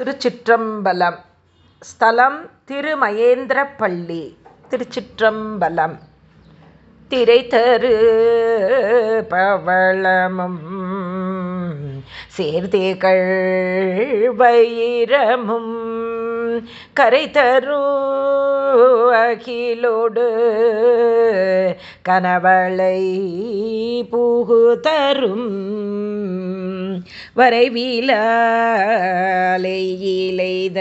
திருச்சிற்றம்பலம். ஸ்தலம் திருமகேந்திரப்பள்ளி. திருச்சிற்றம்பலம். திரைத்தரு பவளமும் சேர்த்திகள் வைரமும் கரை தரு அகிலோடு கனவளை புகு தரும் வரைவிலைத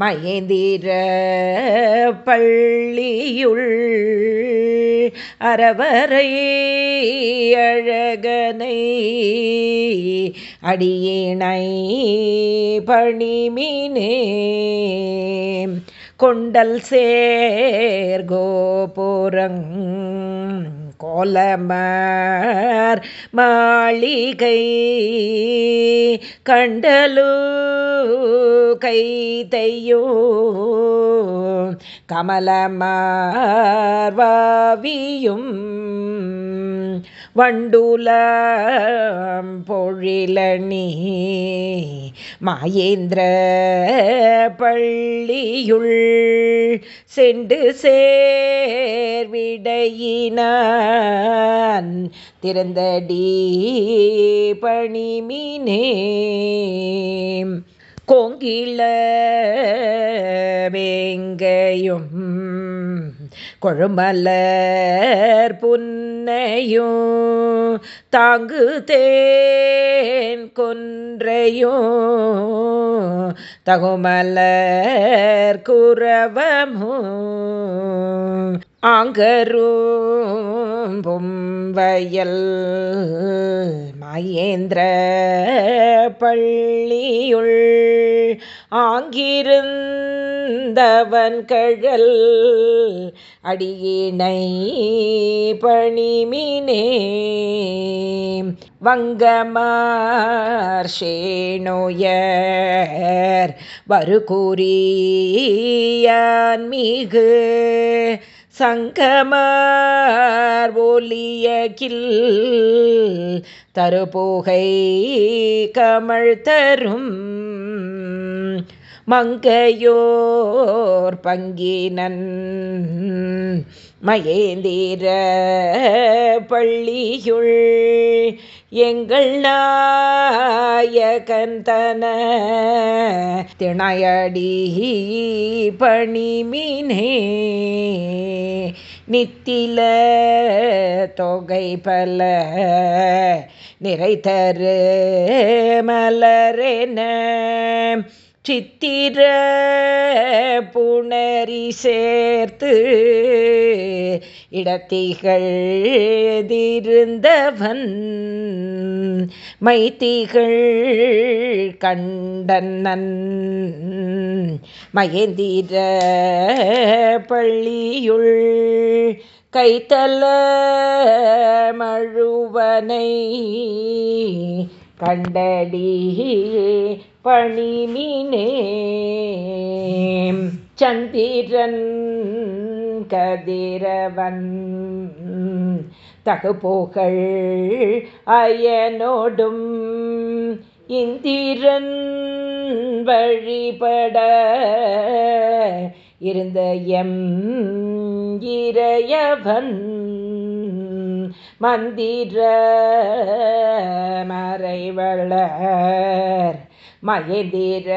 மயந்திர பள்ளியுள் அறவரை அழகனை அடியினை பணிமினே கொண்டல் சேர்கோபுரங் கோலமர் மாளிகை கண்டலு கைதையோ. கமலமார்வாவியும் வண்டுல பொழிலணி மாயேந்திர பள்ளியுள் சென்று சேர்விடையினான் திறந்தடி பணிமினே. கோங்கிள வேங்கையும் கொழுமலர் புன்னையும் தாங்கு தேன் கொன்றையும் தகுமலர் குரவமும் ஆங்கரும் பொம்பயல் மகேந்திர பள்ளியுள் ஆங்கிருந்தவன் கழல் அடியினை பணிமினே. வங்கமார் சேனோயர் வருகூறியான் மிகு. சங்கமார் ஒலியகில் தருபோகை கமழ் தரும் மங்கையோர் பங்கினன் மகேந்திர பள்ளியுள் எங்கள் நாயகந்தன திணையடி பணிமினே நித்தில தொகை பல நிறைத்தரு மலரென சித்திர புணரி சேர்த்து இடத்திகள் திருந்தவன் மைத்திகள் கண்டனன் மயந்திர பள்ளியுள் கைத்தல மழுவனை கண்டடி பணிமினே. சந்திரன் கதிரவன் தகுபோகள் அயனோடும் இந்திரன் வழிபட இருந்த எம் இறையவன். மந்திர மறைவளர் மயந்திர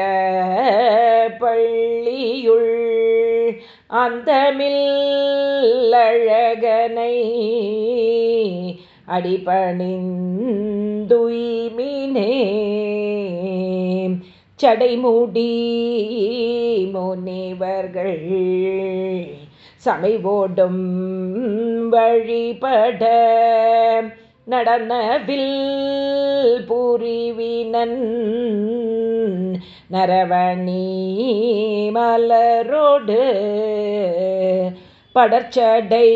பள்ளியுள் அந்தமில் அழகனை அடிபணிந்துய்மினே. சடைமுடி முனிவர்கள் சமைவோடும் வழிபட நடனவில் புரிவினன். நரவணி மலரோடு படர்ச்சடை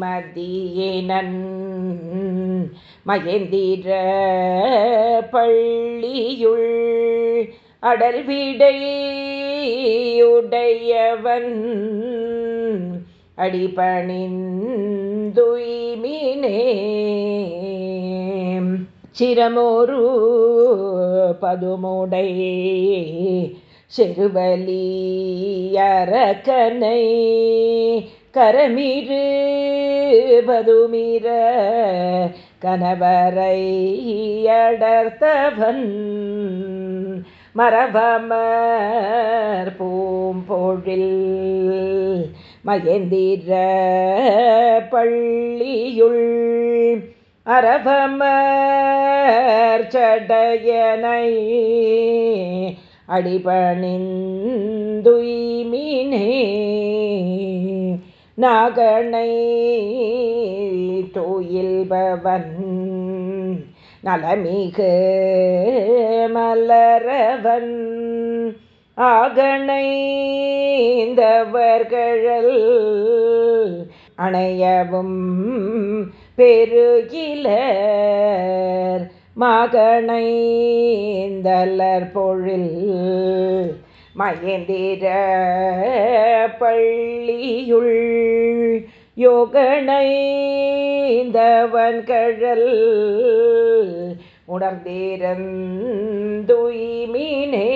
மதியினன். மகேந்திர பள்ளியுள் அடல்விடையுடையவன் அடிபணிந்துய்மினே. சிரமோரு பதுமுடை செருவலி கரமிரு பதுமிர கணவரை அடர்த்தவன். மரபமர் பூம்பொழில் மகேந்திர பள்ளியுள் அரபமர் சடையனை அடிபணிந்துய்மினே நாகனை தூயில்பவன் நலமிகு மலரவன் ஆகணைந்தவர்கள் அணையவும் பெருகிலர் மகனைந்தலர் பொழில் மயந்திர பள்ளியுள் யோகனைந்தவன் கழல் உணர்ந்திருந்துய்மினே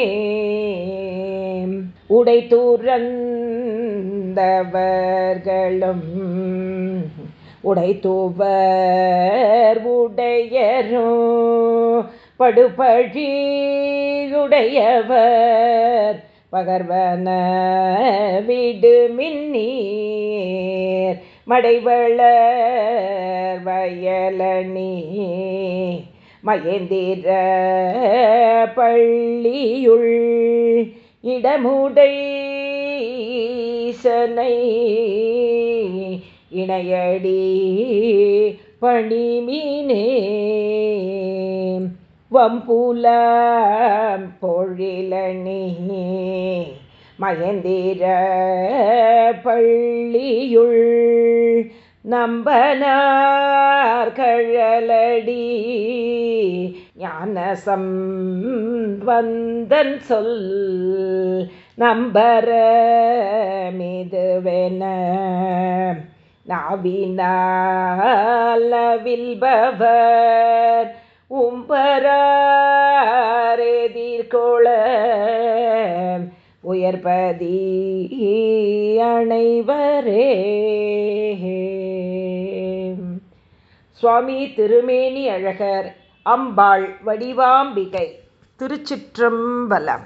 உடை தூரந்தவர்களும் உடை உடையரும் படுபழியுடையவர் பகர்வன விடுமின்னீர் மடைவளர் வயலணி மயந்திர பள்ளியுள் இடமுடை சனை இணையடி பணிமீனே வம்புல பொழிலணி மயந்திர பள்ளியுள் நம்பனார் கழலடி ஞானசம் வந்தன் சொல் நம்பர மிதுவென நாவினாலவில்பவர் உம்பரெதிர்கொள உயர்பதி அனைவரே சுவாமி திருமேனி அழகர் அம்பாள் வடிவாம்பிகை. திருச்சிற்றம்பலம்.